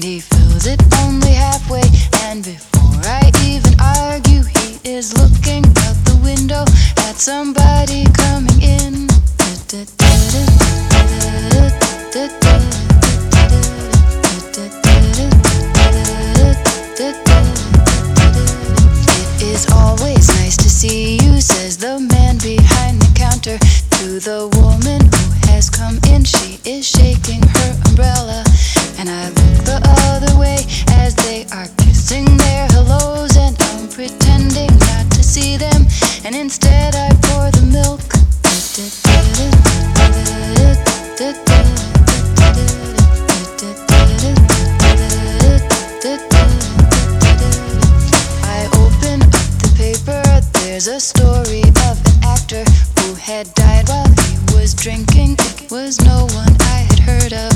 and he fills it only halfway. And before I even argue, he is looking out the window at somebody and instead I pour the milk. I open up the paper. There's a story of an actor who had died while he was drinking. It was no one I had heard of.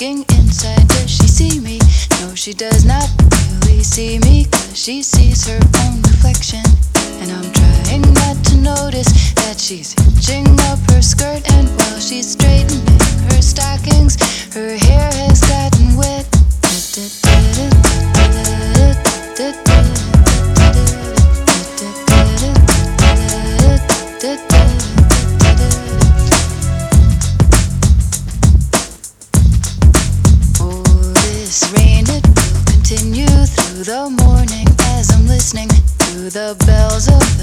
Looking inside. Does she see me? No, she does not really see me. Cause she sees her own reflection. And I'm trying not to notice that she's the bells of